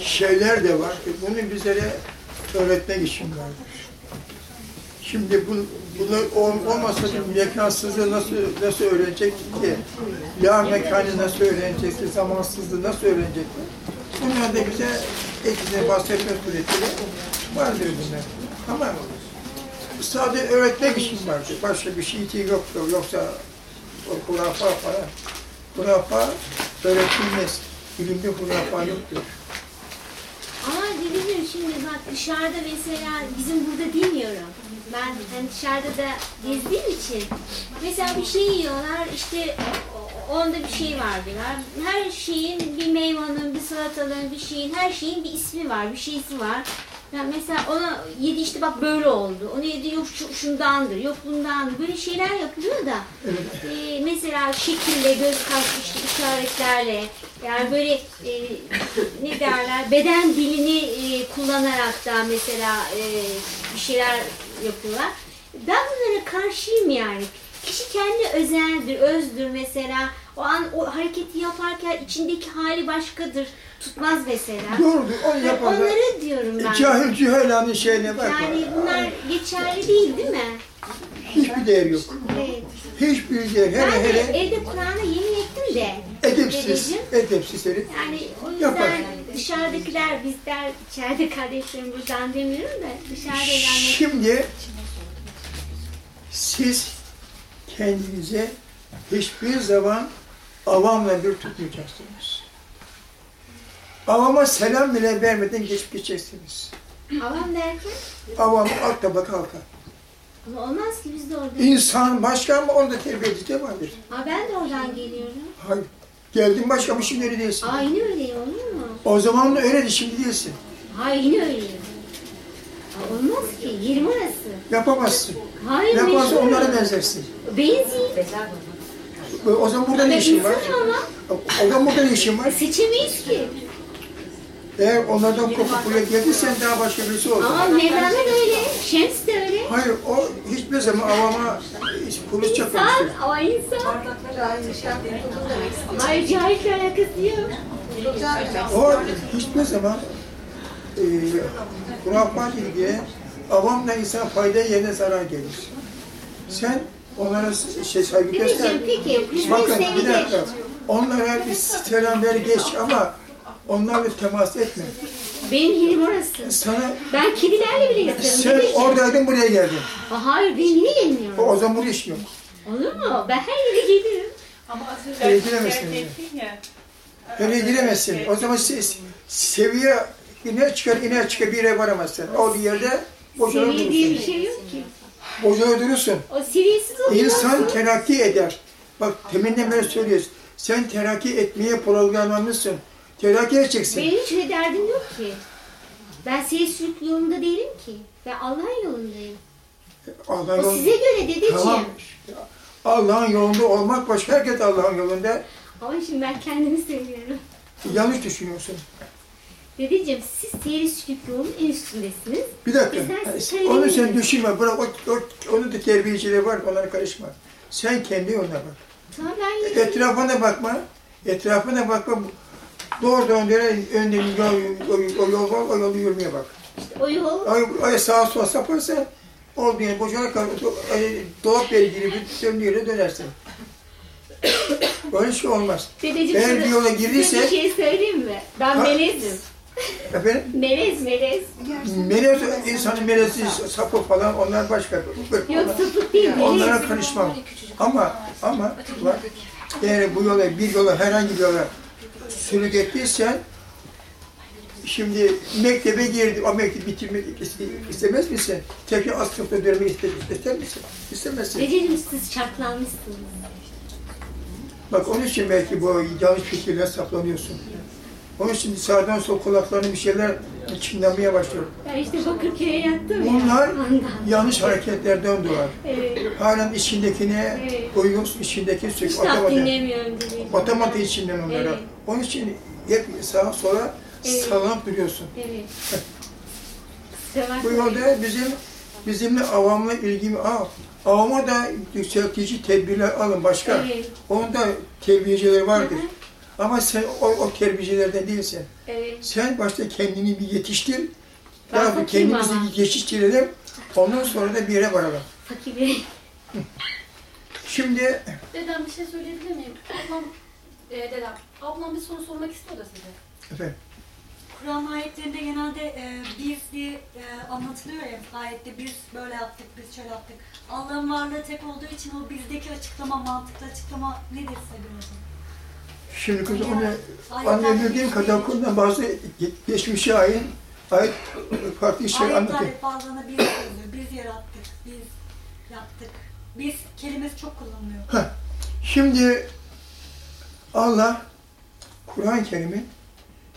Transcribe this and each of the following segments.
şeyler de var. E, Bunu bizlere öğretmek için vardır. Şimdi bu, bunu ol- olmasa bir mekansızlığı nasıl nasıl öğrenecek ki? Ya mekanı nasıl öğrenecekti, zamansızlığı nasıl öğrenecekti? Bunlar da bize etkisine bahsetme suretiyle vardır bunlar. Ama sadece öğretmek için vardır. Başka bir şey yoktur. Yoksa o hurafa falan. Hurafa öğretilmez. Bilimde hurafa yoktur. Ama dedeciğim şimdi bak dışarıda mesela bizim burada demiyorum. Ben hani dışarıda da gezdiğim için mesela bir şey yiyorlar işte onda bir şey var diyorlar. Her şeyin bir meyvanın, bir salatalığın, bir şeyin, her şeyin bir ismi var, bir şeysi var. Yani mesela ona yedi işte bak böyle oldu. Onu yedi yok şu, şundandır, yok bundandır. Böyle şeyler yapılıyor da. Ee, mesela şekille, göz kaş işte işaretlerle yani böyle e, ne derler beden dilini e, kullanarak da mesela e, bir şeyler yapıyorlar. Ben bunlara karşıyım yani. Kişi kendi özeldir, özdür mesela. O an o hareketi yaparken içindeki hali başkadır. Tutmaz mesela. Doğrudur, onu yaparlar. Onları diyorum ben. Cahil cühelanın şeyine bak. Yani bunlar geçerli değil değil mi? Hiçbir değer yok. Evet. Hiçbir değer. Hele Ben de hele evde Kur'an'a yemin ettim de. edepsiz, dedeciğim. edepsiz herif. Yani o yüzden Yapar. dışarıdakiler bizler, içeride kardeşlerim buradan demiyorum da dışarıda yani Şimdi siz kendinize hiçbir zaman avamla bir tutmayacaksınız. Avama selam bile vermeden geçip geçeceksiniz. avam derken Avam alt tabaka halka. ama olmaz ki biz de orada. İnsan başka ama orada terbiyeci de vardır. Aa, ben de oradan geliyorum. Hayır. Geldin başka bir şimdi öyle değilsin. Aa yine öyleyim olur mu? O zaman da öyleydi şimdi değilsin. Hayır yine öyleyim. Aa, olmaz ki yerim orası. Yapamazsın. Hayır Yaparsan mecbur. onlara benzersin. Benzin. O zaman burada ne işin var? Ama O zaman burada ne işin var? seçemeyiz ki. Eğer onlardan kopup buraya geldiysen daha başka birisi oldu. Ama Mevlana da öyle, Şems de öyle. Hayır, o hiçbir zaman avama hiç polis İnsan, çakmamıştır. ama insan. Hayır cahille alakası yok. O hiçbir zaman e, kurafat ilgiye avamla insan fayda yerine zarar gelir. Sen onlara şey saygı göster. Peki, biz Bakın bir dakika. Onlara bir selam ver geç ama onlarla temas etme. Benim yerim orası. Sana Ben kedilerle bile yatarım. sen oradaydın buraya geldin. Aa, Hayır ben niye O, gelmiyorum? o zaman burada iş yok. Olur mu? Ben her yere gelirim. Ama az önce Öyle şikayet giremezsin ettin ya. Öyle giremezsin. O zaman siz seviye iner çıkar iner çıkar bir yere varamazsın. O bir yerde boşuna Seviye diye bir durursun. şey yok ki. Boşuna durursun. O seviyesiz oluyor. İnsan terakki eder. Bak teminden beri söylüyoruz. Sen terakki etmeye programlanmışsın. Terakki edeceksin. Benim hiç öyle derdim yok ki. Ben seyircilik yolunda değilim ki. Ben Allah'ın yolundayım. Allah'ın O size göre dedeciğim. Tamam. Allah'ın yolunda olmak başka. Herkes Allah'ın yolunda. Ama şimdi ben kendimi söylüyorum. Yanlış düşünüyorsun. Dedeciğim siz seyircilik yolunun en üstündesiniz. Bir dakika. Size Onu sen düşünme. Bırak o, o, onun da terbiyecileri var. Onlara karışma. Sen kendi yoluna bak. Tamam ben. Etrafına bakma. Etrafına bakma. Doğrudan döne önde yol, o, o yol var, o yolu yürümeye bak. O yol Ay, ay sağa sola saparsan olduğun yere boşuna kal, do- ay, dolap yeri gibi bir döndüğü yere dönersin. Böyle şey olmaz. Dedeciğim Eğer bir yola size girdiyse- bir şey söyleyeyim mi? Ben Ha? melezim. Efendim, Melez melez. melez, insanın melezi, sapı falan onlar başka. Yok Onlar- sapık değil melez. Onlara karışmam. Ama, ama bak, eğer bu yola, bir yola, herhangi bir yola sürük ettiysen, şimdi mektebe girdi, o mektebi bitirmek iste- istemez misin? Tekrar az sınıfta dönmek ister, ister misin? İstemezsin. Dedeciğim siz çarklanmışsınız. Bak onun için belki bu yanlış fikirler saplanıyorsun. Onun için sağdan sol kulaklarına bir şeyler çınlamaya başlıyor. Ben işte Bakırköy'e yattım ya. Bunlar Ondan. yanlış hareketlerden doğar. Evet. Halen içindekine Evet. uygun, içindeki sük, Hiç dinlemiyorum dedeciğim. Atamadı içinden onlara. Evet. Onun için hep sağa sola Evet. sallanıp duruyorsun. Evet. Bu yolda bizim bizimle avamla ilgimi al. Avama da yükseltici tedbirler alın başka. Evet. Onun da terbiyecileri vardır. Hı hı. Ama sen o, o terbiyecilerden değilsin. Evet. Sen başta kendini bir yetiştir. Daha kendimizi ama. yetiştirelim. Ondan sonra da bir yere varalım. Fakir. Şimdi Dedem bir şey söyleyebilir miyim? Ablam, e, dedem, ablam bir soru sormak istiyor da size. efendim, Kur'an ayetlerinde genelde e, biz diye e, anlatılıyor ya ayette biz böyle yaptık, biz şöyle yaptık. Allah'ın varlığı tek olduğu için o bizdeki açıklama, mantıklı açıklama nedir göre? şimdi kızım onu Ayetler anlayabildiğim kadar şey- konuda bazı ge- geçmişe ait, ait farklı işler anlatıyor. Ayetler bazılarına biz söylüyor, biz yarattık, biz yaptık. Biz kelimesi çok kullanılıyor. Şimdi Allah Kur'an-ı Kerim'in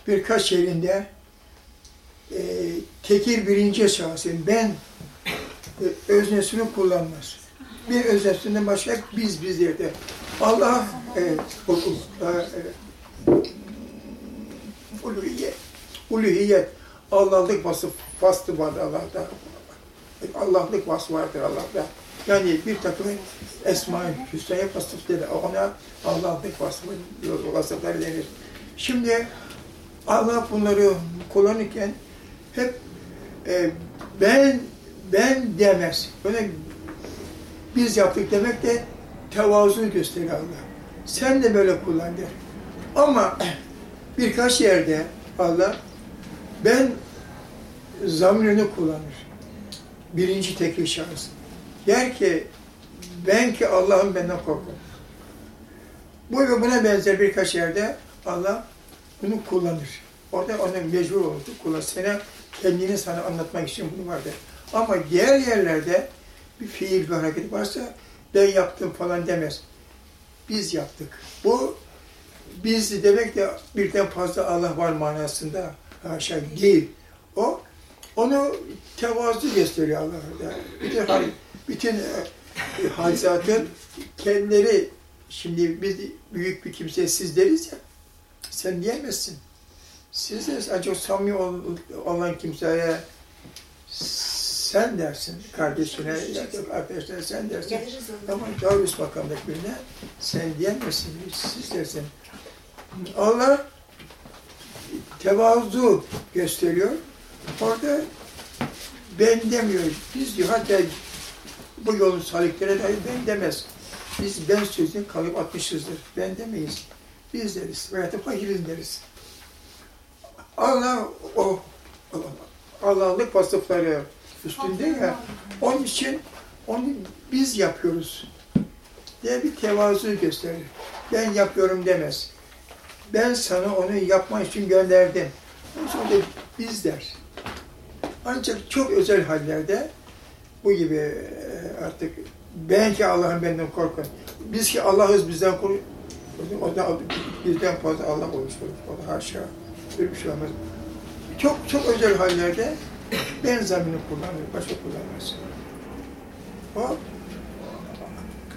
birkaç yerinde e, tekil birinci şahsın ben e, öznesini kullanmaz. Bir öznesinden başka biz bizler de. Allah e, o- o- e, e, uluhiyet, uluhiyet, Allah'lık vasıf, vasfı var Allah'ta. Allah'lık vasfı vardır Allah'ta. Yani bir takım Esma-ı Hüsna'ya vasıfları, ona Allah'lık vasfı, vasıfları denir. Şimdi Allah bunları kullanırken hep e, ben ben demez. Böyle biz yaptık demek de tevazu gösterir Allah. Sen de böyle kullan der. Ama birkaç yerde Allah ben zamirini kullanır. Birinci tekil şahıs. Der ki ben ki Allah'ım benden korkun. Bu ve buna benzer birkaç yerde Allah bunu kullanır. Orada ona mecbur olur. Kullan. Sana kendini sana anlatmak için bunu vardır. Ama diğer yerlerde bir fiil, bir hareket varsa ben yaptım falan demez. Biz yaptık. Bu biz demek de birden fazla Allah var manasında haşa değil. O onu tevazu gösteriyor Allah'a. Bütün, hal- bütün e, hadisatın kendileri şimdi biz büyük bir kimseye siz deriz ya sen diyemezsin. Siz de ancak samimi ol- olan kimseye sen dersin kardeşine arkadaşına sen dersin. Ama daha üst makamdaki birine sen diyemezsin, siz dersin. Allah tevazu gösteriyor. Orada ben demiyor. Biz diyor hatta bu yolun saliklere dair ben demez. Biz ben sözünü kalıp atmışızdır. Ben demeyiz. Biz deriz. Veya da fakiriz deriz. Allah o Allah'lık vasıfları üstünde ya. Onun için onu biz yapıyoruz diye bir tevazu gösterir. Ben yapıyorum demez. Ben sana onu yapma için gönderdim. Onun için de biz der. Ancak çok özel hallerde bu gibi e, artık ben ki Allah'ın benden korkun. Biz ki Allah'ız bizden korkun. O da birden fazla Allah olmuş olur. O da haşa. Böyle bir şey olmaz. Çok çok özel hallerde ben zamini kullanır, başka kullanmaz. O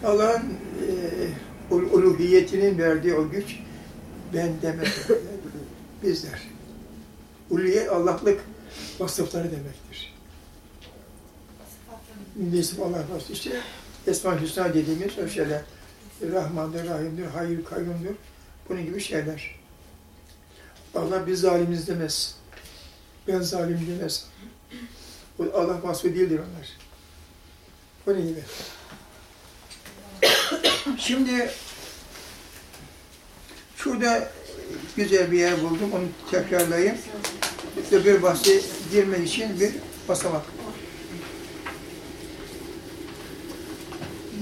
Allah'ın e, ul- uluhiyetinin verdiği o güç ben demez. Bizler. Uluhiyet Allah'lık vasıfları demektir. Nesip Allah vasfı. İşte Esma-ı Hüsna dediğimiz o şeyler. Rahmandır, Rahim'dir, Hayır, Kayyum'dur. Bunun gibi şeyler. Allah biz zalimiz demez. Ben zalim demez. Allah vasfı değildir onlar. Bunun gibi. Şimdi şurada güzel bir yer buldum. Onu tekrarlayayım. İşte bir bahse girmek için bir basamak.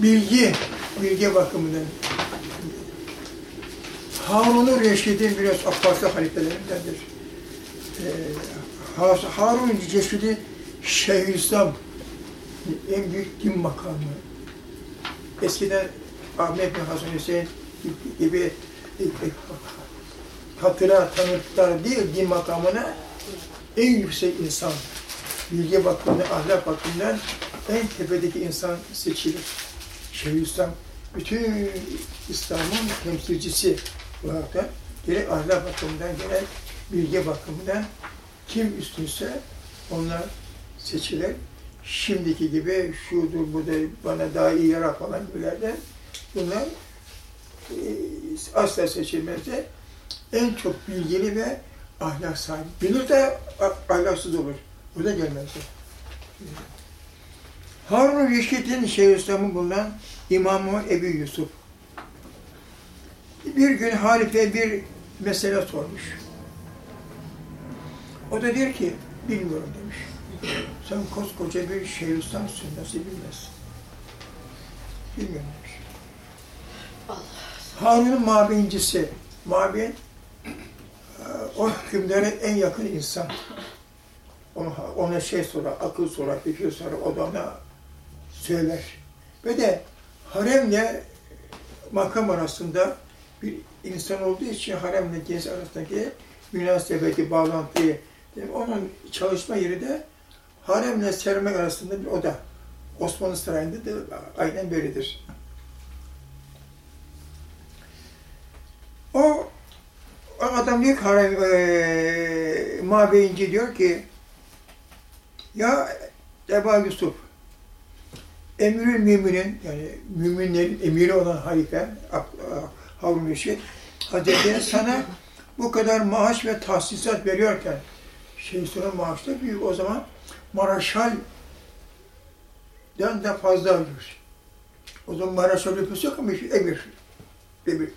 Bilgi, bilgi bakımından. Harun-ı Reşid'in biraz Abbaslı halifelerindendir. Ee, Ha- Harun Reşid'i Şeyhülislam en büyük din makamı. Eskiden Ahmet bin Hasan Hüseyin gibi e, hatıra, tanıklar değil din makamına en yüksek insan. Bilgi bakımından, ahlak bakımından en tepedeki insan seçilir. Şeyhülislam bütün İslam'ın temsilcisi olarak da gerek ahlak bakımından gerek bilgi bakımından kim üstünse onlar seçilir. Şimdiki gibi şudur bu da bana daha iyi yarar falan gibilerden bunlar e, asla seçilmez de en çok bilgili ve ahlak sahibi. Bilir de ahlaksız olur. O da gelmezdi. Harun Reşit'in Şeyhülislam'ı bulunan İmam-ı Ebu Yusuf. Bir gün halife bir mesele sormuş. O da diyor ki, bilmiyorum demiş. Sen koskoca bir Şeyhülislam'sın, nasıl bilmezsin? Bilmiyorum demiş. Harun'un mabeyincisi, mabeyin e, o hükümlere en yakın insan. Ona, ona şey sorar, akıl sorar, fikir sorar, o da ona söyler. Ve de haremle makam arasında bir insan olduğu için haremle cins arasındaki münasebeti, bağlantıyı, onun çalışma yeri de haremle sermek arasında bir oda. Osmanlı Sarayı'nda da aynen böyledir. O o adam diyor ki harem, eee mabeyinci diyor ki ya Eba Yusuf Emirül Müminin yani müminlerin emiri olan halife Harun Reşit Hazretleri sana bu kadar maaş ve tahsisat veriyorken şey sonra maaş da büyük o zaman Maraşal'den de fazla alıyor. O zaman Maraşal nüfusu yok ama emir. Emir.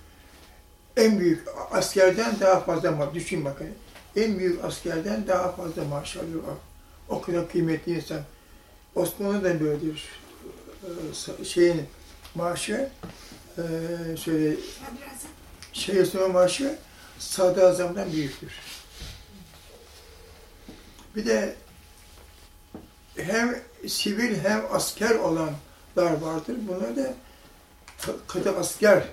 En büyük askerden daha fazla maaş. Düşün bakın. En büyük askerden daha fazla maaş alıyor. O kadar kıymetli insan. Osmanlı da böyledir. Şeyin maaşı, ee, şöyle şey Osmanlı maaşı Sadı Azam'dan büyüktür. Bir de hem sivil hem asker olanlar vardır. Bunlar da ka- kadı asker,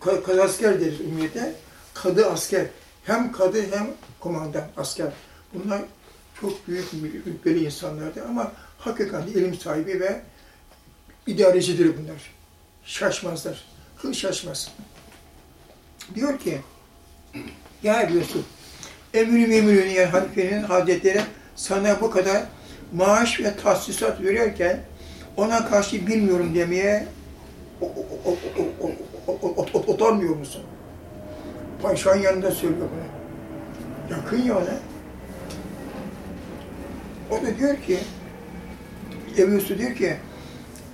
ka- kadı asker deriz ümmiyete. Kadı asker. Hem kadı hem kumandan asker. Bunlar çok büyük rütbeli insanlardı ama hakikaten ilim sahibi ve İdarecidir bunlar. Şaşmazlar. Hiç şaşmaz. Diyor ki, ya diyorsun, emir memurun halifenin hazretleri sana bu kadar maaş ve tahsisat veriyorken ona karşı bilmiyorum demeye utanmıyor musun? Paşa'nın yanında söylüyor bunu. Yakın ya ona. O da diyor ki, Ebu diyor ki,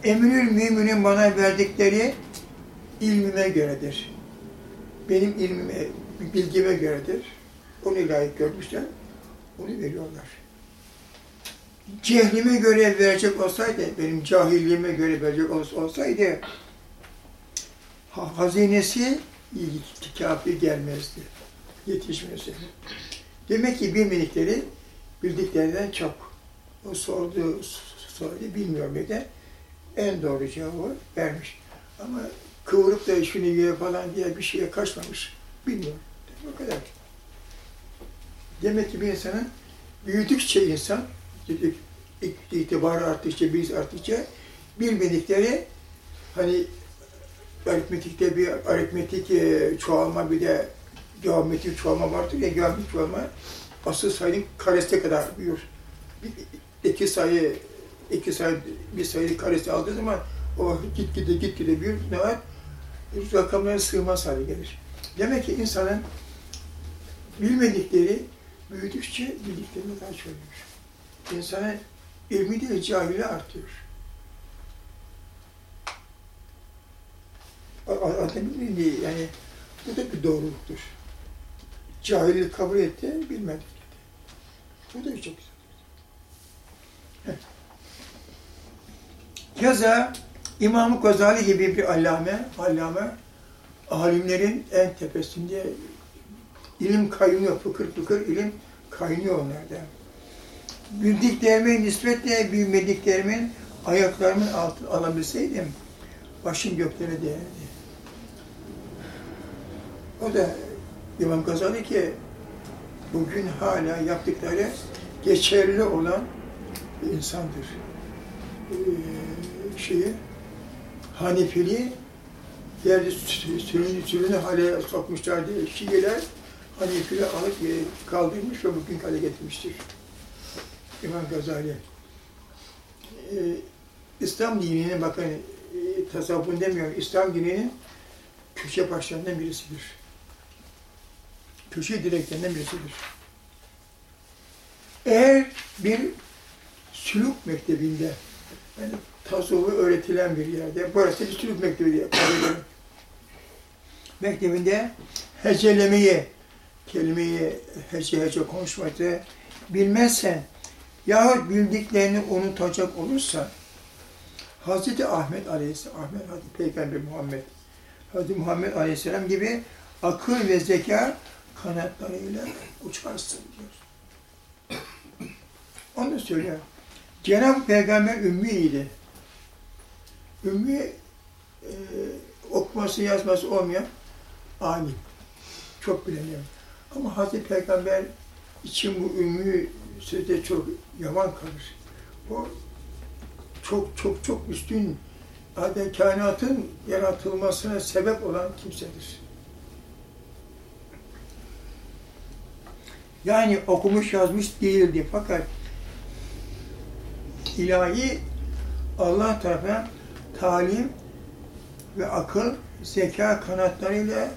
Emirül müminin bana verdikleri ilmime göredir. Benim ilmime, bilgime göredir. Onu layık görmüşler, onu veriyorlar. Cehlime göre verecek olsaydı, benim cahilliğime göre verecek ols- olsaydı, ha- hazinesi kafi gelmezdi, yetişmezdi. Demek ki bilmedikleri bildiklerinden çok. O sorduğu soruyu bilmiyor bir de en doğru cevabı vermiş. Ama kıvırıp da şunu ye falan diye bir şeye kaçmamış. Bilmiyor. O kadar. Demek ki bir insanın büyüdükçe insan, itibarı arttıkça, bilgisi arttıkça bilmedikleri hani aritmetikte bir aritmetik e, çoğalma bir de geometrik çoğalma vardır ya geometrik çoğalma asıl sayının karesine kadar büyür. Bir, iki sayı iki sayı bir sayı karesi aldığı zaman o gitgide gitgide büyür ne var? Rakamlara sığmaz hale gelir. Demek ki insanın bilmedikleri büyüdükçe bildiklerini daha çok. İnsanın ilmi de cahili artıyor. Mi? Yani bu da bir doğruluktur. Cahillik kabul etti, bilmedik dedi. Bu da çok güzel. Keza İmam-ı Gazali gibi bir allame, allame alimlerin en tepesinde ilim kaynıyor, fıkır fıkır ilim kaynıyor onlarda. Bildiklerime nispetle bilmediklerimin ayaklarımın altına alabilseydim başım göklere değerdi. O da İmam Gazali ki bugün hala yaptıkları geçerli olan insandır. Ee, şeyi, Hanefiliği yerde sürünü, sürünü hale sokmuşlardı. Şiiler Hanefili alıp e, kaldırmış ve bugün hale getirmiştir. İmam Gazali. Ee, İslam dininin bakın e, tasavvufun demiyorum, İslam dininin köşe başlarından birisidir. köşe direklerinden birisidir. Eğer bir sülük mektebinde, yani tasavvufu öğretilen bir yerde, burası bir sülük mektebi diye. Mektebinde hecelemeyi, kelimeyi hece hece konuşmayı bilmezsen yahut bildiklerini unutacak olursa Hazreti Ahmet Aleyhisselam, Ahmet Hazreti Peygamber Muhammed, Hazreti Muhammed Aleyhisselam gibi akıl ve zeka kanatlarıyla uçarsın diyor. Onu söylüyor. Cenab-ı Peygamber ümmiydi. Ümmi e, okuması yazması olmayan alim. Çok bileniyor. Ama Hazreti Peygamber için bu ümmi sözde çok yaman kalır. O çok çok çok üstün adeta kainatın yaratılmasına sebep olan kimsedir. Yani okumuş yazmış değildi fakat ilahi Allah tarafından talim ve akıl, zeka kanatlarıyla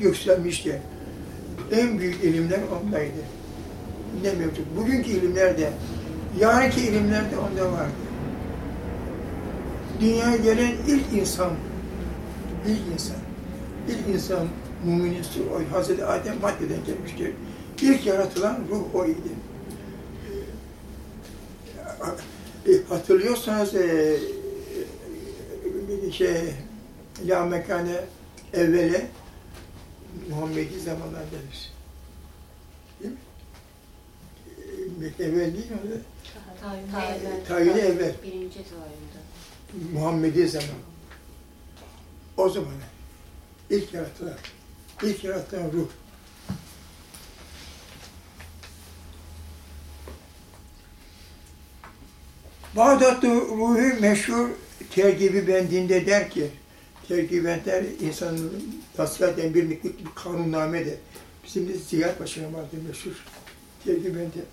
yükselmişti. En büyük ilimler ondaydı. Ne mevcut. Bugünkü ilimlerde, yarınki ilimlerde onda vardı. Dünyaya gelen ilk insan, ilk insan, ilk insan muminisi o Adem maddeden gelmiştir. İlk yaratılan ruh o idi. E, hatırlıyorsanız e, e, şey La mekane evvele Muhammedi zamanlar denir. Değil mi? E, evvel değil mi? Tayini evvel. Birinci tayinde. Muhammedi zaman. O zaman ilk yaratılan, ilk yaratılan ruh. Bağdatlı ruhu meşhur tergibi bendinde der ki, tergibi bender insanın nasihaten bir, bir kanunnamedir. Bizim de Ziya Paşa'nın vardır meşhur tergibi bender.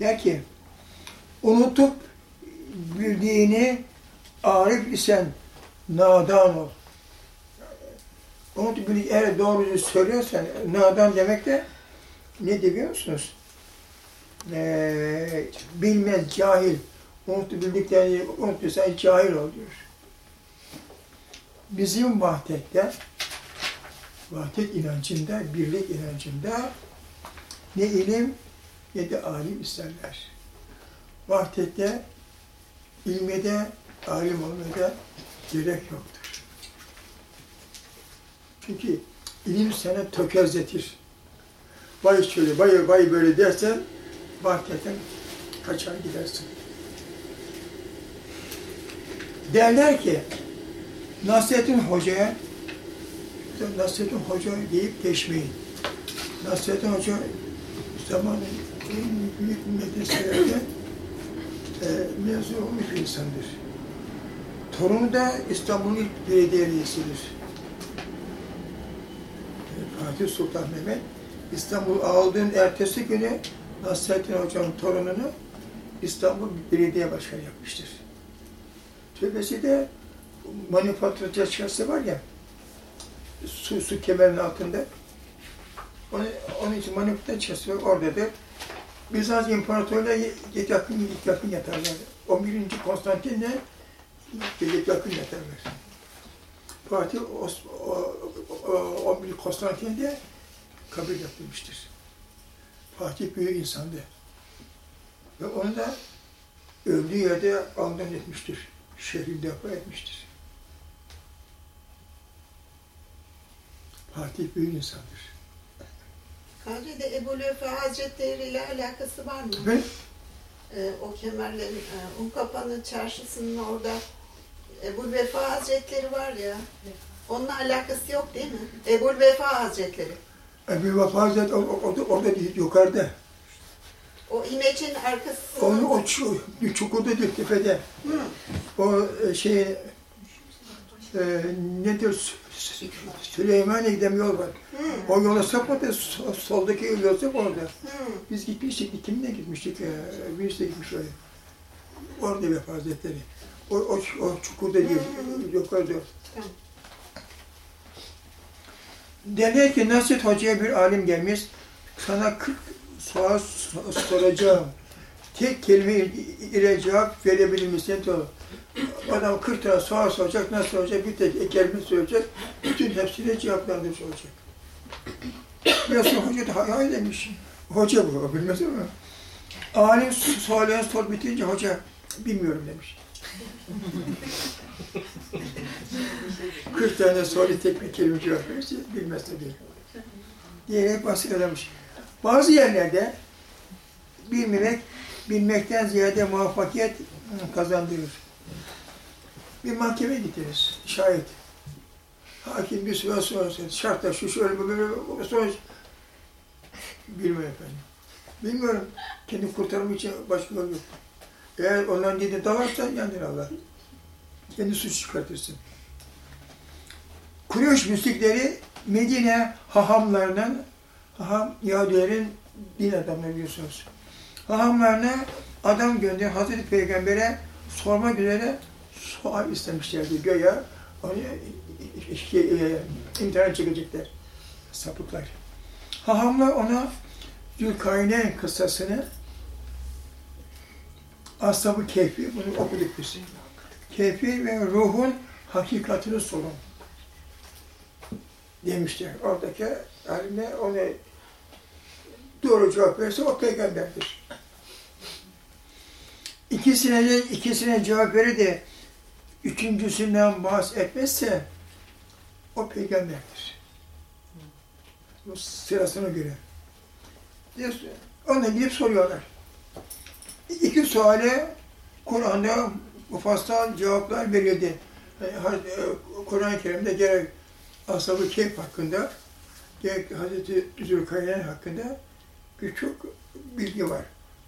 Der ki, unutup bildiğini arif isen nadan ol. Unutup bildiğini eğer doğruyu söylüyorsan nadan demek de ne biliyor musunuz? Ee, bilmez, cahil. Unutup bildiklerini unutursan cahil ol diyor. Bizim vahdette, vahdet inancında, birlik inancında ne ilim ne de alim isterler. Vahdette ilme de, alim olmaya da gerek yoktur. Çünkü ilim sana tökezletir. Vay şöyle, vay, vay böyle dersen, vahdetten kaçar gidersin. Derler ki, Nasrettin Hoca'ya, Nasrettin Hoca deyip geçmeyin. Nasrettin Hoca zamanın en büyük medreselerde e, mezun olmuş bir insandır. Torunu da İstanbul'un ilk belediye reisidir. E, Fatih Sultan Mehmet İstanbul aldığın ertesi günü Nasrettin Hoca'nın torununu İstanbul Belediye Başkanı yapmıştır. Türbesi de manifatura çarşısı var ya, su, su kemerinin altında. Onun, onun için manifatura çarşısı oradadır. Bizans İmparatorluğu'na yakın, yakın yatarlar. 11. Konstantin'le yakın yatarlar. Fatih Os- o- o- 11. Konstantin'de kabir yapılmıştır. Fatih büyük insandı. Ve onu da öldüğü yerde alnından etmiştir. Şehrinde defa etmiştir. Fatih büyük insandır. Kadri'de Ebu Löfe Hazretleri ile alakası var mı? Ve Ee, o kemerlerin, e, Unkapanı çarşısının orada Ebu Vefa Hazretleri var ya. Onunla alakası yok değil mi? Ebu Vefa Hazretleri. Ebu Vefa Hazretleri orada, orada değil, yukarıda. O imecin arkasında. Onu o çu- bir çukurda değil, tepede. Hı. O e, şey e, nedir? Sü- Sü- Süleymaniye giden bir yol var. Hı. O yola sapmadı, so- soldaki yol sap orada. Hı. Biz gitmiştik, kiminle gitmiştik? E, birisi de gitmiş oraya. Orada Vefa Hazretleri. O, o, o çukurda değil, yukarıda. Derler ki Nasret Hoca'ya bir alim gelmiş, sana 40 sual so- soracağım. Tek kelime ile cevap verebilir misin? Diyor. Adam 40 tane sual soracak, nasıl olacak? Bir tek kelime söyleyecek, bütün hepsine cevaplandırmış olacak. Ya sonra hoca da hay hay demiş. Hoca bu, bilmez ama. Alim sualini sor bitince hoca bilmiyorum demiş. 40 tane soru tek bir kelime cevap verirse bilmez tabii. Diyerek baskılamış. Bazı yerlerde bilmemek, bilmekten ziyade muvaffakiyet kazandırır. Bir mahkeme gideriz, şahit. Hakim bir soru sorarsa, şartla şu şöyle böyle böyle sonuç. Bilmiyorum efendim. Bilmiyorum. Kendi kurtarımı için başka yol yok. Eğer onların dediğini dalarsan yandın Allah. Kendi suç çıkartırsın. Kureyş müşrikleri Medine hahamlarının, haham Yahudilerin din adamları biliyorsunuz. Hahamlarına adam gönder Hazreti Peygamber'e sormak üzere sual istemişlerdi. Göya onu şey, e, imtihan çekecekler. Sapıklar. Hahamlar ona Zülkarneyn kıssasını Ashab-ı Kehfi, bunu okuduk biz. Kehfi ve ruhun hakikatini sorun demişler. Oradaki alimler ona doğru cevap verirse o peygamberdir. İkisine de ikisine cevap verir de üçüncüsünden bahs etmezse o peygamberdir. Bu sırasına göre. Ona gidip soruyorlar. İki suale Kur'an'da mufassal cevaplar verildi. E, Kur'an-ı Kerim'de gerek Ashab-ı Kehf hakkında, gerek Hazreti Zülkarneyn hakkında birçok bilgi var.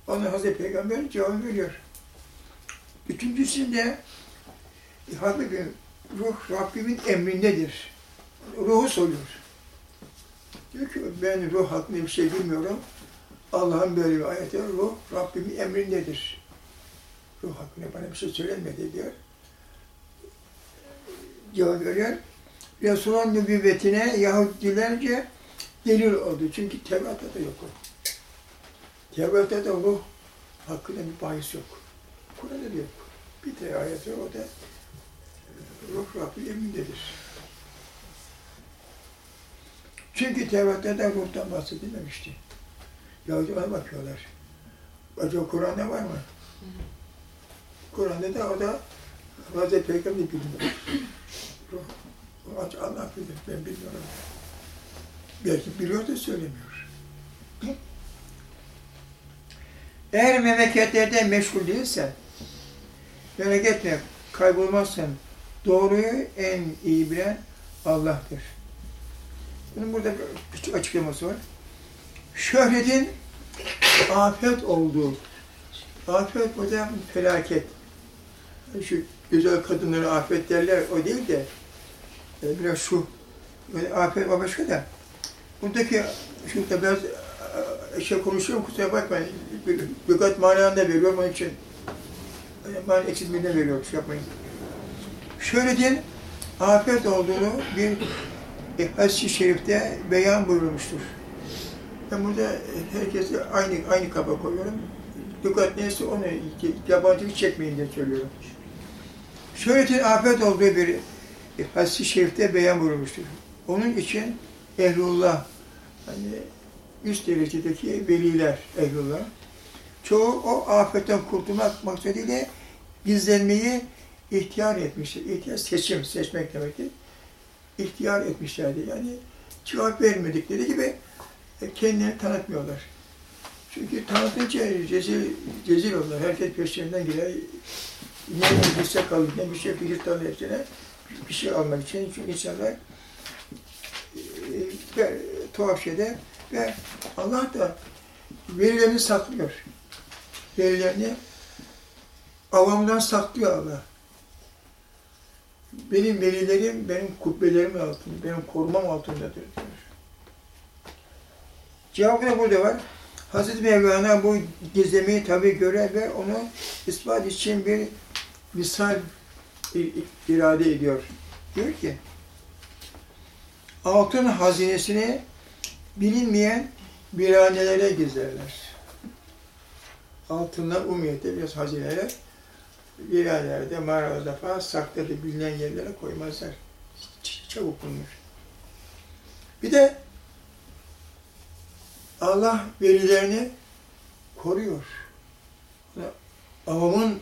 Ona Hazreti Peygamber cevap veriyor. Üçüncüsünde Habibim, ruh Rabbimin emrindedir. Ruhu soruyor. Diyor ki ben ruh hakkında bir şey bilmiyorum. Allah'ın böyle bir ayeti. Ruh Rabbimin emrindedir. Ruh hakkında bana bir şey söylenmedi diyor. Cevap veriyor. Resul'ün nübüvvetine Yahudilerce delil oldu. Çünkü Tevrat'ta da yok o. Tevrat'ta da ruh hakkında bir bahis yok. Kur'an'da da yok. Bir tek ayet var, o da ruh Rabbi emindedir. Çünkü Tevrat'ta da ruhtan bahsedilmemişti. Yahudiler bakıyorlar. Acaba Kur'an'da var mı? Kur'an'da da o da Hazreti Peygamber bilmiyor. Allah bilir, ben bilmiyorum. Belki biliyor da söylemiyor. Eğer memleketlerde meşgul değilsen, merak etme, kaybolmazsan, doğruyu en iyi bilen Allah'tır. Bunun burada küçük açıklaması var. Şöhretin afet olduğu, afet o da felaket. Şu güzel kadınları afet derler, o değil de e, biraz şu, afet başka da. Buradaki, şurada biraz şey konuşuyorum, kusura bakmayın. Lügat manasında veriyorum onun için. Ben eksiltmeden veriyorum, şey yapmayın. Şöhretin afet olduğunu bir e, hadis-i şerifte beyan buyurulmuştur. Ben burada herkese aynı aynı kaba koyuyorum. Dikkat neyse onu yabancılık çekmeyin diye söylüyorum. Şöhretin afet olduğu bir e, hadis-i şerifte beyan buyurulmuştur. Onun için ehlullah, hani üst derecedeki veliler ehlullah, çoğu o afetten kurtulmak maksadıyla gizlenmeyi ihtiyar etmiştir. İhtiyar seçim, seçmek demektir. İhtiyar etmişlerdi. Yani cevap vermedikleri gibi e, kendilerini tanıtmıyorlar. Çünkü tanıtınca rezil, rezil olurlar. Herkes peşlerinden gider. Ne hisse kalır, ne bir şey fikir tanır hepsine. Bir şey almak için. Çünkü insanlar e, ve tuhaf şeyde ve Allah da verilerini saklıyor. Verilerini avamdan saklıyor Allah. Benim velilerim benim kubbelerim altında, benim korumam altındadır diyor. Cevabı da burada var. Hazreti Mevlana bu gizlemeyi tabi görer ve onu ispat için bir misal irade ediyor. Diyor ki, altın hazinesini bilinmeyen biranelere gizlerler. Altından umiyette biraz hazineler viranelerde, mağaralarda falan sakladı bilinen yerlere koymazlar. Ç- Çabuk bulunur. Bir de Allah verilerini koruyor. Avamın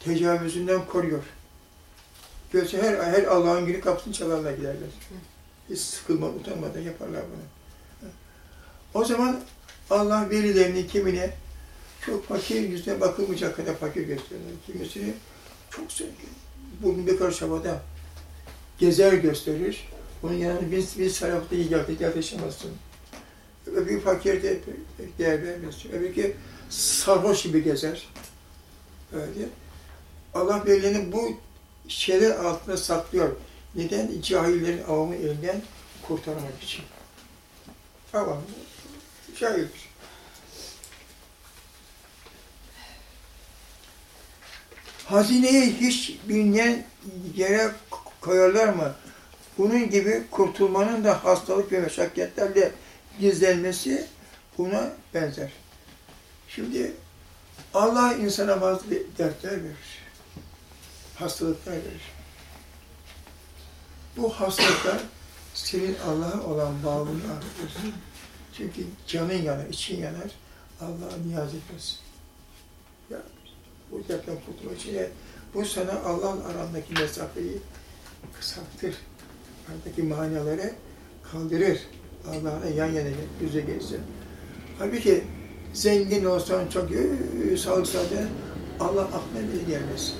tecavüzünden koruyor. Görse her, her Allah'ın günü kapısını çalarlar giderler. Hiç sıkılma, utanmadan yaparlar bunu. O zaman Allah velilerini kimine çok fakir yüzüne bakılmayacak kadar fakir gösterir. Kimisini çok zengin. Burnu bir karış havada gezer gösterir. Bunun yanında bir, bir sarafta iyi geldi, gel yaşamazsın. Öbürü fakir de değer vermezsin. Öbürü sarhoş gibi gezer. Öyle. Allah velilerini bu şeyler altında saklıyor. Neden? Cahillerin avamı elinden kurtarmak için. Cahildir. Hazineyi hiç bilinen yere koyarlar mı? Bunun gibi kurtulmanın da hastalık ve meşakkatlerle gizlenmesi buna benzer. Şimdi Allah insana bazı dertler verir. Hastalıklar verir. Bu hastalıklar senin Allah'a olan bağlılığını artırır. Çünkü canın yanar, için yanar. Allah'a niyaz etmez. Ya, bu dertten kurtulmak için bu sana Allah'ın arandaki mesafeyi kısaltır. Aradaki manaları kaldırır. Allah'la yan yana yüze gelsin. Halbuki zengin olsan çok sağlık sağlığı Allah aklına bile gelmez.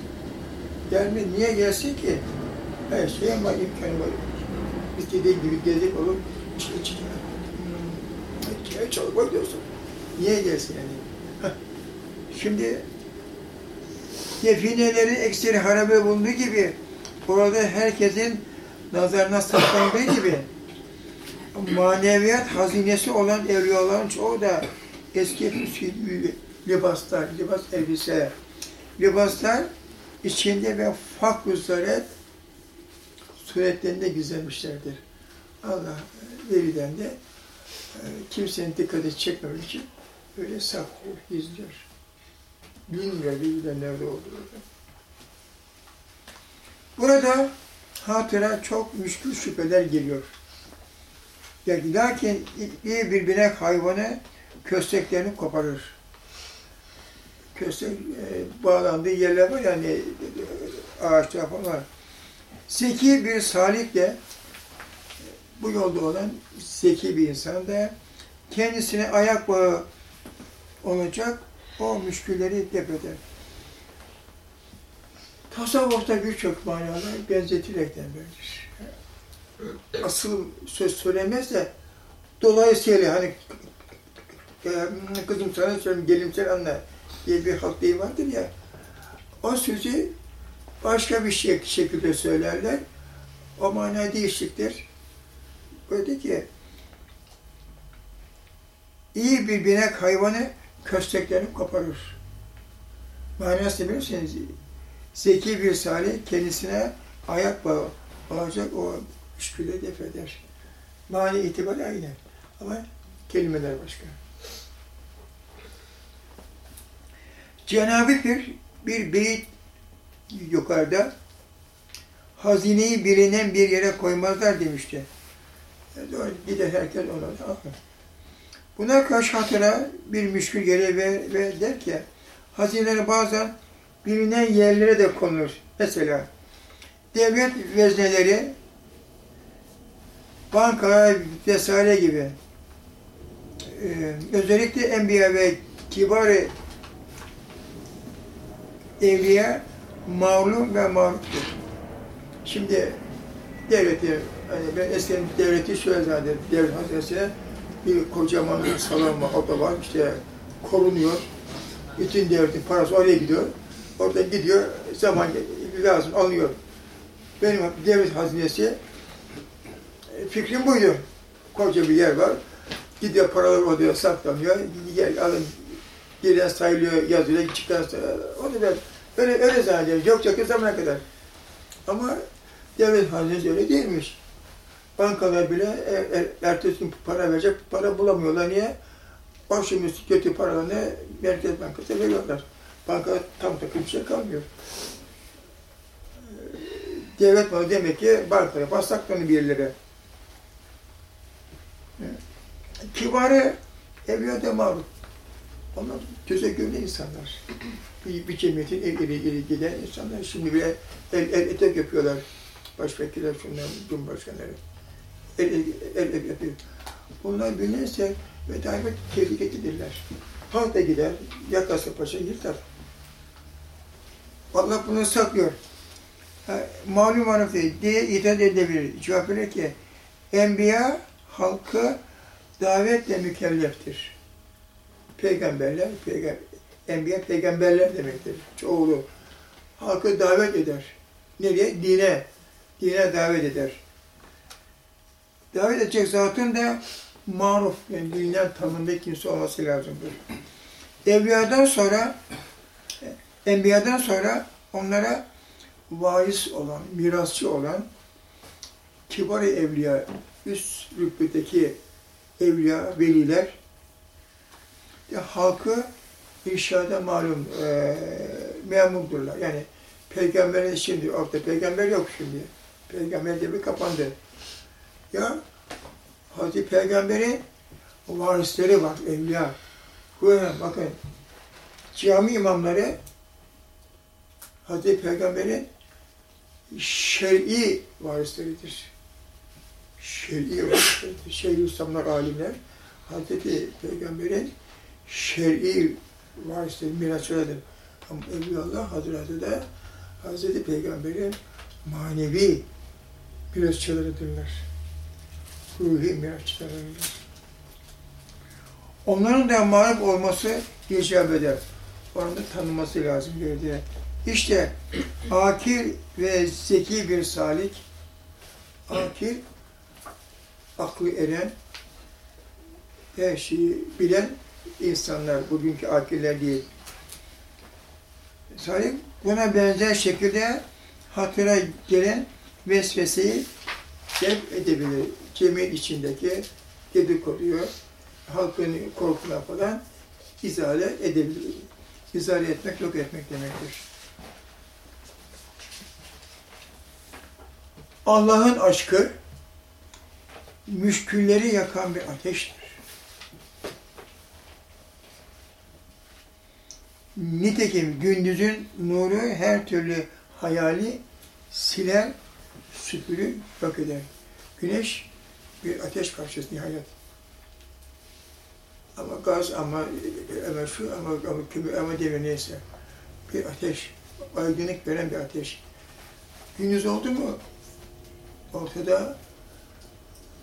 Gelme niye gelsin ki? Her şeye var, imkanı var. Biz dediği gibi gezip olur, işte içine. Hmm, çalışmak diyorsun. Niye gelsin yani? Şimdi defineleri ekseri harabe bulunduğu gibi orada herkesin nazarına saklandığı gibi maneviyat hazinesi olan evliyaların çoğu da eski püskül libaslar, libas elbise, libaslar içinde ve farklı suret suretlerinde gizlenmişlerdir. Allah veriden de kimsenin dikkati çekmemek için öyle saklıyor, gizliyor. Bilmiyor nerede olduğunu. Burada hatıra çok müşkül şüpheler geliyor. Yani lakin iyi bir binek hayvanı kösteklerini koparır. Köstek e, bağlandığı yerler var yani e, ağaçlar falan. Zeki bir salik de bu yolda olan zeki bir insan da kendisine ayak bağı olacak o müşkülleri depreder. Tasavvufta birçok manalar benzetirekten böyledir. Asıl söz söylemez de dolayısıyla hani e, kızım sana söyleyeyim, gelim sen anla diye bir halk deyim vardır ya. O sözü başka bir şekilde söylerler. O mana değişiktir. Böyle ki iyi bir binek hayvanı kösteklerini koparır. Manası ne bilirsiniz? Zeki bir salih kendisine ayak bağı olacak o müşküle def eder. Mani itibari aynı ama kelimeler başka. Cenab-ı Pir bir beyit yukarıda hazineyi bilinen bir yere koymazlar demişti. Gider herkes ona alır. Buna karşı hatıra bir müşkül geliyor ve, ve der ki hazineler bazen bilinen yerlere de konulur. Mesela devlet vezneleri banka vesaire gibi ee, özellikle enbiya ve kibar evliya mağlum ve mağluptur. Şimdi devleti, hani ben eskiden devleti şöyle zannederim, devlet hazinesine bir kocaman bir salon var, o da var, işte korunuyor. Bütün devletin parası oraya gidiyor. Oradan gidiyor, zaman lazım, alıyor. Benim devlet hazinesi e, fikrim buydu. Koca bir yer var. Gidiyor paralar odaya saklanıyor. Gel alın giren sayılıyor, yazılıyor, çıkan sayılıyor. Onu ben öyle, öyle zannediyorum. Yok çok zamana kadar. Ama devlet hazinesi öyle değilmiş. Bankalar bile er, er, ertesi gün para verecek, para bulamıyorlar. Niye? Başımüstü kötü paralarını Merkez Bankası veriyorlar. Banka tam takım bir şey kalmıyor. Devlet malı demek ki bankaya basaklanı bir yerlere. Kibarı evliyata maruf. Onlar görünen insanlar. Bir, bir cemiyetin el ele ele giden insanlar. Şimdi bile el, el etek yapıyorlar. Başvekiller, şunlar, cumhurbaşkanları. El, el. Bunlar bilinirse ve daima tehlikelidirler. Halk da gider, yakası paşa yırtar. Allah bunu saklıyor. Ha, malum değil, diye itaat edebilir. Cevap verir ki, Enbiya halkı davetle mükelleftir. Peygamberler, peygam enbiya peygamberler demektir. Çoğulu. Halkı davet eder. Nereye? Dine. Dine davet eder. Davet edecek zatın da maruf, yani dinen tanındığı kimse olması lazımdır. Evliyadan sonra, enbiyadan sonra onlara varis olan, mirasçı olan kibar evliya, üst rütbedeki evliya, veliler ya halkı irşada malum e, memurdurlar. Yani peygamberin şimdi orada peygamber yok şimdi. Peygamber devri kapandı. Ya Hazreti Peygamber'in varisleri var, evliya. Böyle bakın, cami imamları Hazreti Peygamber'in şer'i varisleridir. Şer'i varisleridir. Şeyhülislamlar, alimler Hazreti Peygamber'in şer'i varisleri, mirasçılarıdır. Ama Evliyaullah Hazretleri de Hazreti Peygamber'in manevi mirasçılarıdırlar. Ruhi mirasçılarıdırlar. Onların da marif olması icap eder. Onun da tanınması lazım diye. İşte akil ve zeki bir salik, akil, aklı eren, her şeyi bilen insanlar, bugünkü akiller değil. Salik, buna benzer şekilde hatıra gelen vesveseyi cep edebilir. Cemiyet içindeki dedikoduyu, halkın korkuna falan izale edebilir. İzale etmek, yok etmek demektir. Allah'ın aşkı müşkülleri yakan bir ateştir. Nitekim gündüzün nuru her türlü hayali siler, süpürür, yok eder. Güneş bir ateş parçası nihayet. Ama gaz, ama, ama şu, ama, ama kömür, ama demir neyse. Bir ateş, aydınlık veren bir ateş. Gündüz oldu mu ortada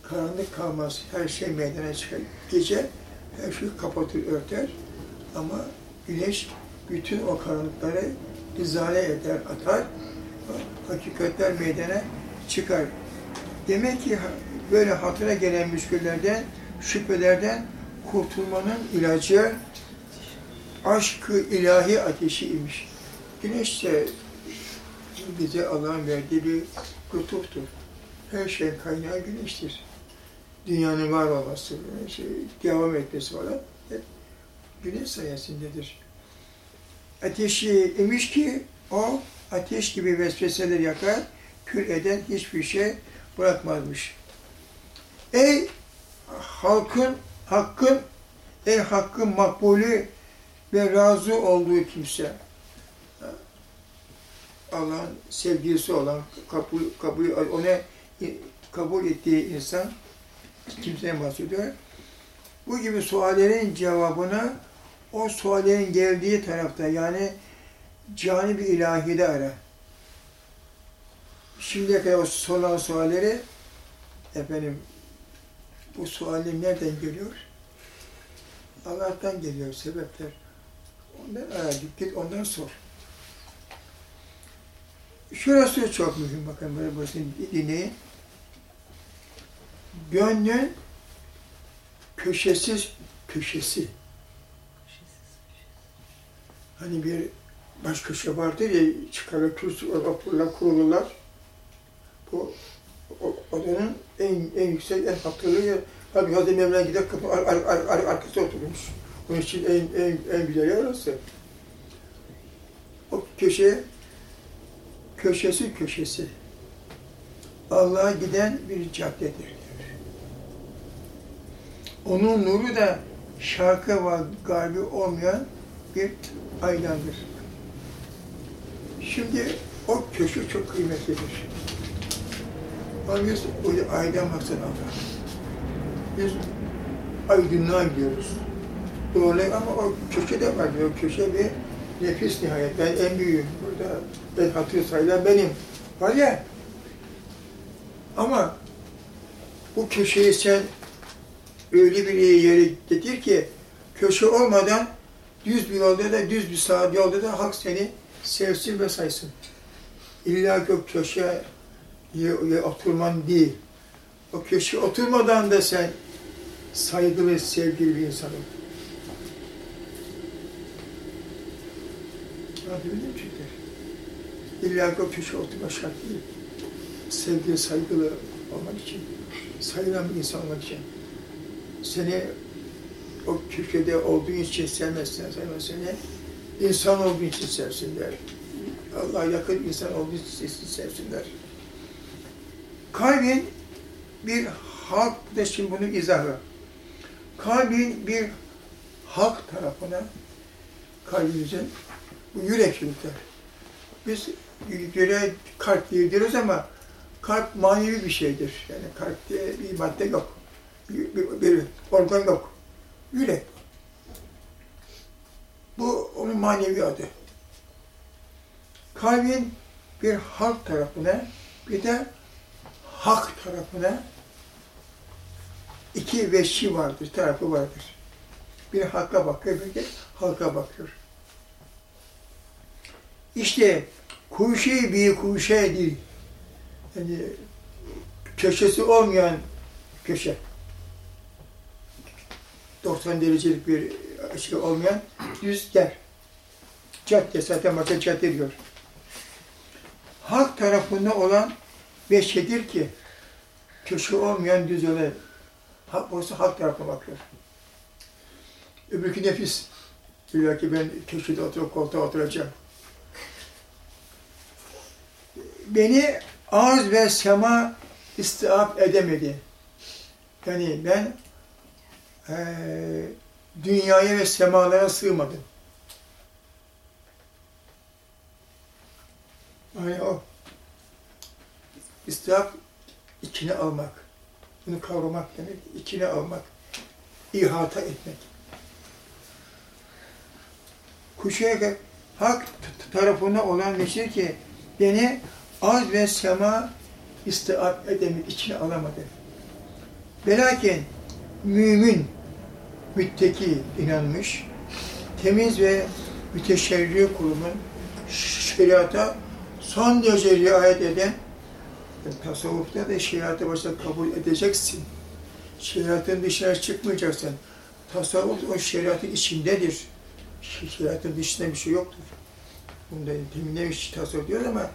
karanlık kalmaz. Her şey meydana çıkar. Gece her şey kapatır, örter. Ama güneş bütün o karanlıkları izale eder, atar. Hakikatler meydana çıkar. Demek ki böyle hatıra gelen müşküllerden, şüphelerden kurtulmanın ilacı aşkı ilahi ateşi imiş. Güneş de bize Allah'ın verdiği bir lütuftur. Her şeyin kaynağı güneştir. Dünyanın var olması, şey, devam etmesi falan hep güneş sayesindedir. Ateşi imiş ki o ateş gibi vesveseler yakar, kül eden hiçbir şey bırakmazmış. Ey halkın, hakkın, ey hakkın makbulü ve razı olduğu kimse. Allah'ın sevgilisi olan, kabul, kabul, ona kabul ettiği insan kimseye bahsediyor. Bu gibi suallerin cevabını o suallerin geldiği tarafta yani cani bir ilahide ara. Şimdiye kadar o sorulan sualleri efendim bu sualin nereden geliyor? Allah'tan geliyor sebepler. Ondan ara git, ondan sor. Şurası çok mühim bakın böyle burası dinleyin. Gönlün köşesiz köşesi. Hani bir baş köşe vardır ya çıkarır vapurla kurulurlar. Bu odanın en, en yüksek, en hatırlı Tabii Hazreti Mevlana gider kapı ar, ar, ar, ar, arkası oturmuş. Onun için en, en, en güzel yer orası. O köşe, köşesi köşesi. Allah'a giden bir caddedir. Onun nuru da şarkı ve garbi olmayan bir aynadır. Şimdi o köşe çok kıymetlidir. Ama biz o baksana Allah. Biz aydınlığa gidiyoruz. Doğru ama o köşe de var. O köşe bir nefis nihayet. Ben en büyüğüm burada. Ben hatır sayılan benim. Var ya. Ama bu köşeyi sen öyle bir yere getir ki köşe olmadan düz bir yolda da düz bir sağ yolda da hak seni sevsin ve saysın. İlla o köşeye oturman değil. O köşe oturmadan da sen saygılı ve sevgili bir insanım. Anlatabildim mi çocuklar? İlla ki o köşe oturma şart değil. Sevgili, saygılı olmak için, sayılan bir insan olmak için. Seni o köşede olduğun için sevmezsen, sevmez seni, insan olduğu için sevsinler. Allah'a yakın insan olduğu için sevsinler. Kalbin bir halk da şimdi bunun izahı. Kalbin bir halk tarafına kalbimizin bu yürek yürüter. Biz yüreğe kalp diye diyoruz ama kalp manevi bir şeydir. Yani kalpte bir madde yok. Bir, bir, bir organ yok. Yürek. Bu onun manevi adı. Kalbin bir halk tarafına bir de hak tarafına iki veşi vardır, tarafı vardır. Bir hakka bakıyor, bir de halka bakıyor. İşte kuşe bir kuşe. Yani köşesi olmayan köşe. 90 derecelik bir şey olmayan düz yer. Cadde, zaten bakın cadde diyor. Halk tarafında olan veşedir ki köşe olmayan düz Halk olsa halk tarafına bakıyor. Öbürkü nefis. Diyor ki ben köşede oturup koltuğa oturacağım. Beni arz ve sema istihap edemedi. Yani ben eee dünyaya ve semalara sığmadım. Yani o istihap içine almak. Bunu kavramak demek, içine almak, ihata etmek. Kuşaya hak tarafına olan bir şey ki beni az ve sema istiat edemedi, içine alamadı. Velakin mümin, mütteki inanmış, temiz ve müteşerri kulumun şeriata son derece riayet eden tasavvufta da şeriatı başta kabul edeceksin. Şeriatın dışına çıkmayacaksın. Tasavvuf o şeriatın içindedir. Şeriatın dışında bir şey yoktur. Bunda demin demiş tasavvuf diyor ama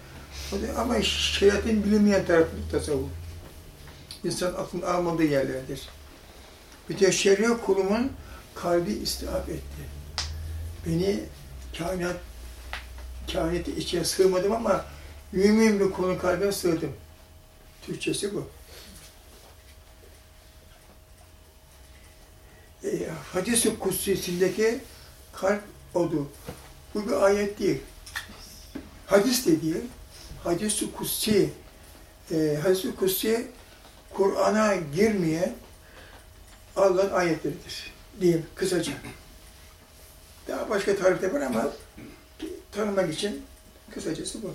da, ama şeriatın bilinmeyen tarafı tasavvuf. İnsan aklını almadığı yerlerdir. Müteşerri kulumun kalbi istihap etti. Beni kainat kainatı içine sığmadım ama mümin bir kulun kalbine sığdım. Türkçesi bu. E, Hadis-i Kutsi'sindeki kalp odu. Bu bir ayet değil. Hadis de. Hadis-i Kutsi. E, Hadis-i Kutsi Kur'an'a girmeyen Allah'ın ayetleridir. Diyeyim kısaca. Daha başka tarifte var ama tanımak için kısacası bu.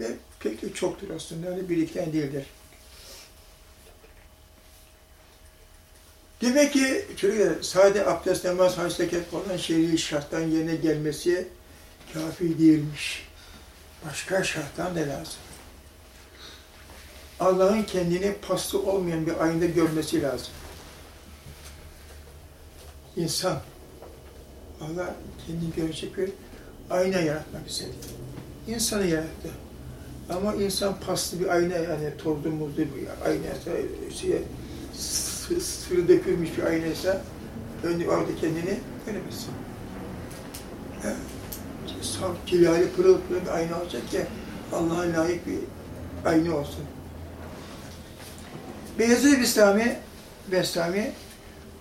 Ve pek de çoktur aslında, öyle birikten değildir. Demek ki çocuklar sade abdest, namaz, hac, zekat falan şer'i şarttan yerine gelmesi kafi değilmiş. Başka şarttan da lazım. Allah'ın kendini paslı olmayan bir ayında görmesi lazım. İnsan, Allah kendini görecek bir ayna yaratmak istedi. İnsanı yarattı. Ama insan paslı bir ayna yani tozlu muzlu bir aynaysa, şey, sı- sırı dökülmüş bir aynaysa önü orada kendini göremezsin. Ya, saf, cilali, pırıl pırıl bir ayna olacak ki Allah'a layık bir ayna olsun. Beyazıt Bestami, Bestami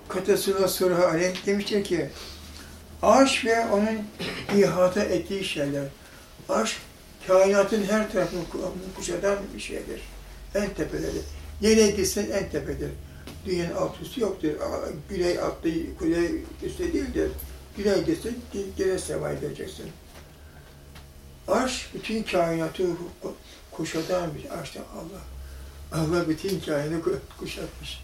Katasına Sırrı Aleyh demiştir ki Aşk ve onun ihata ettiği şeyler. Aşk kainatın her tarafını ku- kuşatan bir şeydir. En tepeleri. Nereye gitsen en tepedir. Dünyanın alt üstü yoktur. Güney altı, kuzey üstü değildir. Güney gitsen gene sema edeceksin. Aşk bütün kainatı ku- kuşatan bir aşk. Allah. Allah bütün kainatı ku- kuşatmış.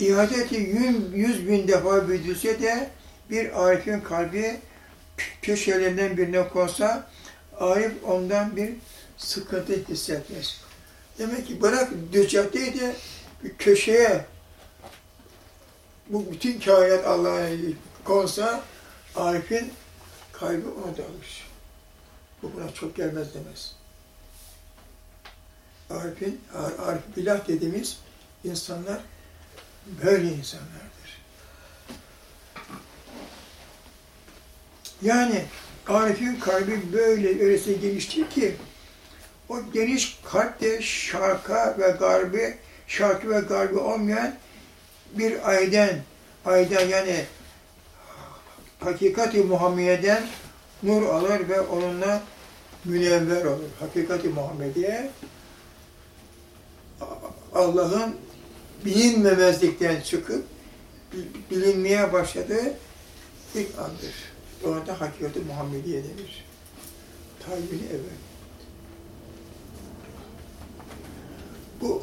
Etti yüz, yüz bin defa büyüdülse de bir Arif'in kalbi köşelerinden birine konsa Arif ondan bir sıkıntı hissetmez. Demek ki bırak düz caddeyi de bir köşeye bu bütün kainat Allah'a konsa Arif'in kalbi ona da alır. Bu buna çok gelmez demez. Arif'in, Arif Bilah dediğimiz insanlar böyle insanlardır. Yani Arif'in kalbi böyle öylesine geniştir ki o geniş kalpte şarka ve garbi, şarkı ve garbi olmayan bir ayden, aydan yani hakikati Muhammed'den nur alır ve onunla münevver olur. Hakikati Muhammediye Allah'ın bilinmemezlikten çıkıp bil- bilinmeye başladığı ilk andır. Ona da hakikati Muhammediye denir. Tayyini evvel. Bu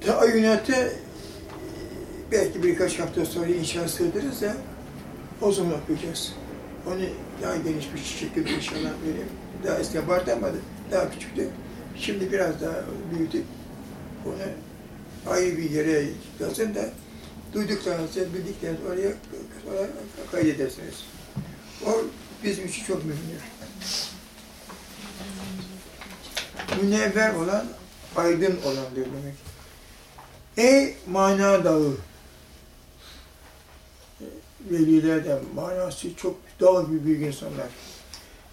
tayyinatı belki birkaç hafta sonra inşallah sığdırırız da o zaman okuyacağız. Onu daha geniş bir şekilde inşallah vereyim. Daha eskiden vardı daha küçüktü. Şimdi biraz daha büyüdük. Onu ayrı bir yere yazın da duyduklarınızı, bildiklerinizi oraya, oraya kaydedersiniz. O bizim için çok mühimdir. Münevver olan, aydın olandır demek. Ey mana dağı! Veliler de manası çok dağ gibi büyük insanlar.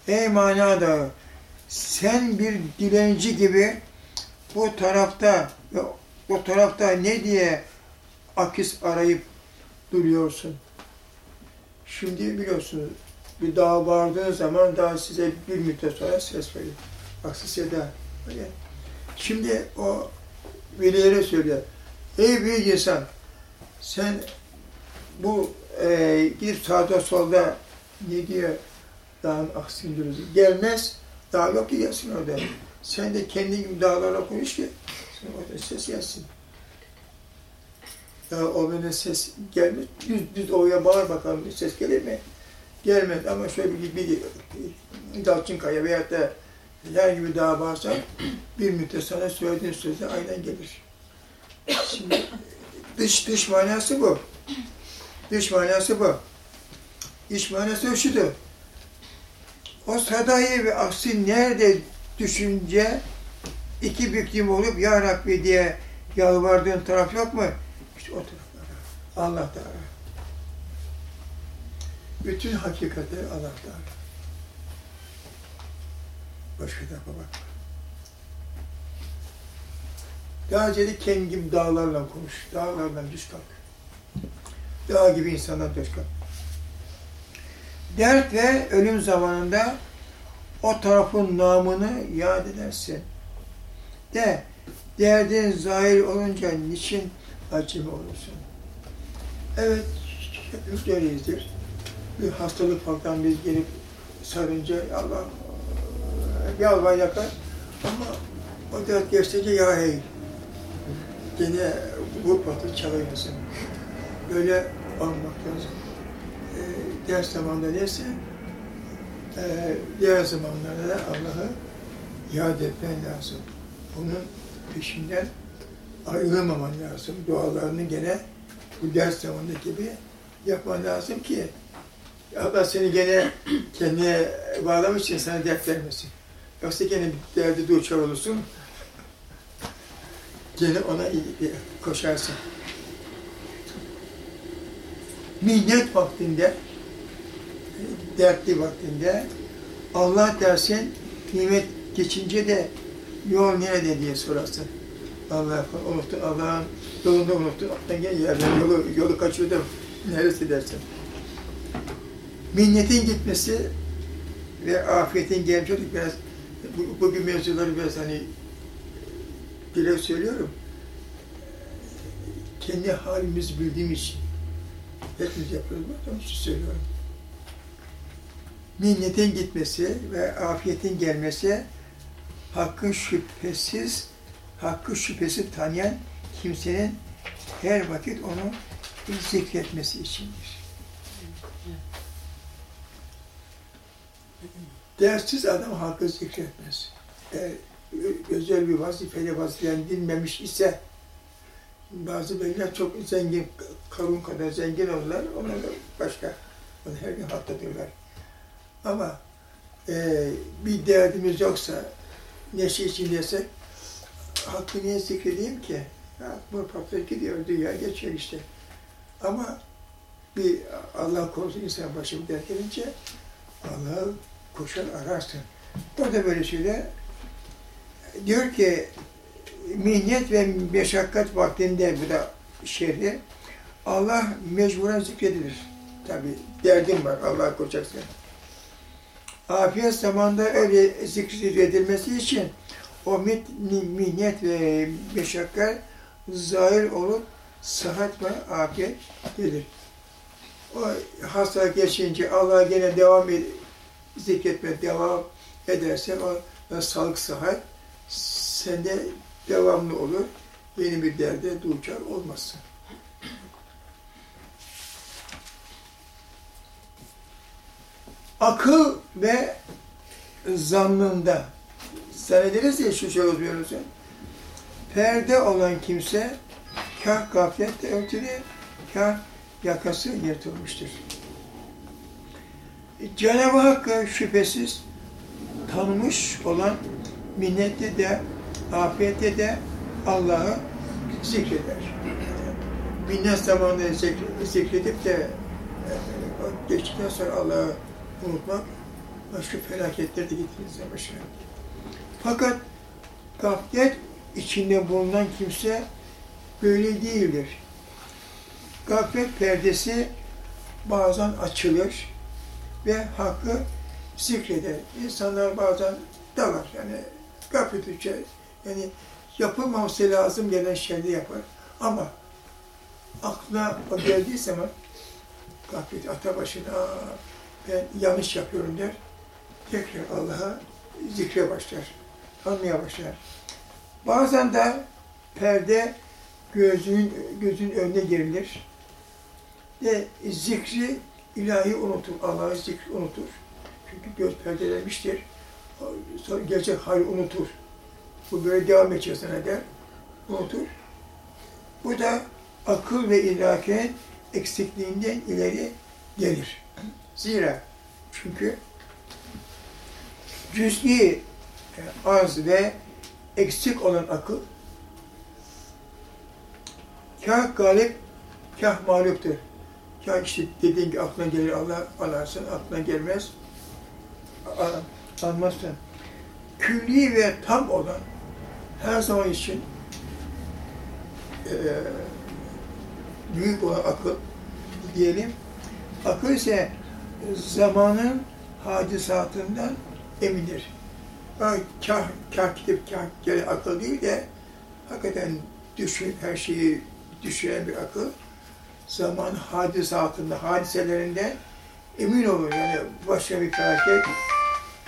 Ey mana dağı! Sen bir dilenci gibi bu tarafta ve o tarafta ne diye akis arayıp duruyorsun? Şimdi biliyorsunuz bir dağa vardığın zaman daha size bir müddet sonra ses verir. Aksi seda. Şimdi o velilere söylüyor. Ey büyük insan sen bu e, gidip sağda solda ne diyor dağın aksini. Gelmez. Dağ yok ki gelsin orada. Sen de kendi gibi dağlarla konuş ki sen orada ses gelsin. Ya o bana ses gelmez. Düz düz oraya bağır bakalım ses gelir mi? Gelmez ama şöyle bir, bir, bir dalçın kaya veyahut da herhangi bir dağa bağırsan bir müddet sana söylediğin sözle aynen gelir. Şimdi dış dış manası bu. Dış manası bu. İç manası şudur. O sadayı ve aksi nerede düşünce iki büklüm olup Ya Rabbi diye yalvardığın taraf yok mu? İşte o taraflar. Allah da. Bütün hakikatleri Allah da ara. Başka tarafa bakma. Kendi gibi dağlarla konuş. Dağlarla düş kalk. Dağ gibi insanlar düş kalk. Dert ve ölüm zamanında o tarafın namını yad edersin. De, derdin zahir olunca niçin acemi olursun? Evet, hepimiz öyleyizdir. Bir hastalık falan biz gelip sarınca Allah yalvar yakar ama o dert geçince ya hey gene bu patı çalıyorsun. Böyle olmak lazım. Ee, ders zamanında neyse e, diğer zamanlarda da Allah'ı yad etmen lazım. Bunun peşinden ayrılmaman lazım. Dualarını gene bu ders zamanındaki gibi yapman lazım ki Allah seni gene kendine bağlamış için sana dert vermesin. Yoksa gene bir derdi duçar olursun. Gene ona koşarsın. Minnet vaktinde, dertli vaktinde Allah dersin, nimet geçince de yol nerede diye sorarsın. Allah unuttun, Allah'ın aklına gel yerden yolu, yolu kaçırdım. Neresi dersin? Minnetin gitmesi ve afiyetin gelmesi biraz bu, bugün mevzuları biraz hani dile söylüyorum. Kendi halimizi bildiğim için hepimiz yapıyoruz. Onun için söylüyorum. Minnetin gitmesi ve afiyetin gelmesi hakkın şüphesiz hakkı şüphesiz tanıyan kimsenin her vakit onu zikretmesi içindir. Dersiz adam hakkı zikretmez. Eğer özel bir vazifeyle vazifelendirilmemiş ise bazı beyler çok zengin, karun kadar zengin olurlar, onlar başka. Onu her gün hatırlıyorlar. Ama e, bir derdimiz yoksa, neşe içindeyse, hakkı niye zikredeyim ki? Bu patlayıp gidiyor, dünya geçiyor işte. Ama bir Allah korusun insan başı bir dert Allah'ı koşar ararsın. O da böyle şöyle diyor ki minnet ve meşakkat vaktinde bu da şerri Allah mecburen zikredilir. Tabi derdin var Allah'a koşacaksın. Afiyet zamanında öyle zikredilmesi için o minnet ve meşakkat zahir olup sıhhat ve afiyet gelir. O hasta geçince Allah gene devam ed zikretme devam edersen o, sağlık sıhhat sende devamlı olur. Yeni bir derde duçar olmazsın. Akıl ve zannında zannederiz ya şu şey oluyoruz ya. Perde olan kimse kah gafletle örtülü, kah yakası yırtılmıştır. Cenab-ı Hakk'ı şüphesiz tanımış olan minnette de, afiyette de Allah'ı zikreder. Minnet zamanında zikr- zikredip de e, geçtikten sonra Allah'ı unutmak başka felaketler de getirir başına. Fakat gaflet içinde bulunan kimse böyle değildir. Gaflet perdesi bazen açılır ve hakkı zikreder. İnsanlar bazen dalar. Yani gaflet düşer. Yani yapılmaması lazım gelen şeyleri yapar. Ama aklına o geldiği zaman gaflet ata başına "Aa, ben yanlış yapıyorum der. Tekrar Allah'a zikre başlar. Anmaya başlar. Bazen de perde gözün gözün önüne gerilir. Ve zikri ilahi unutur. Allah'ı zikri unutur. Çünkü göz perdelenmiştir. Gerçek hali unutur. Bu böyle devam sana der. Unutur. Bu da akıl ve idrakenin eksikliğinden ileri gelir. Zira çünkü cüz'i e, az ve eksik olan akıl kah galip, kah mağluptur. Kah işte dediğin gibi aklına gelir Allah alarsın, aklına gelmez, almazsın. Külli ve tam olan her zaman için e, büyük olan akıl diyelim. Akıl ise zamanın hadisatından emindir. Ha, Kah, kah gidip kah gelen akıl değil de hakikaten düşün, her şeyi düşünen bir akıl zaman hadisatında, hadiselerinden emin olur. Yani başka bir felaket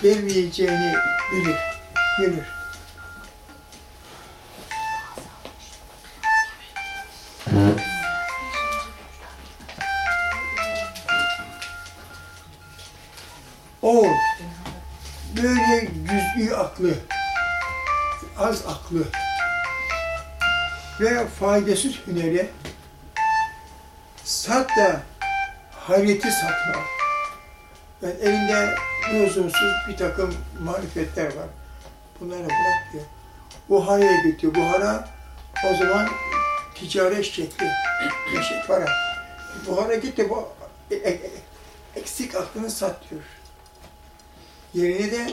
gelmeyeceğini bilir, bilir. O böyle cüz'i aklı, az aklı ve faydasız hüneri sat da hayreti satma. Yani elinde lüzumsuz bir takım marifetler var. Bunları bırak diyor. Buhara'ya gidiyor. Buhara o zaman ticaret şekli. Şey para. Buhara gitti bu e- e- eksik aklını sat diyor. Yerine de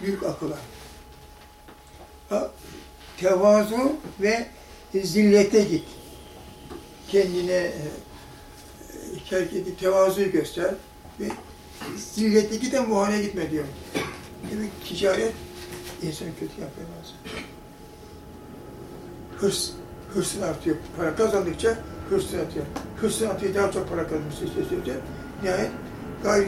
büyük akıl al. Ha, Tevazu ve zillete git. Kendine terk edip tevazuyu göster ve zillete giden buharaya gitme diyor. Demek ticaret insanı kötü yapıyor bazen. Hırs, hırsın artıyor. Para kazandıkça hırsın artıyor. Hırsın artıyor daha çok para kazanmak istiyor. Nihayet gayri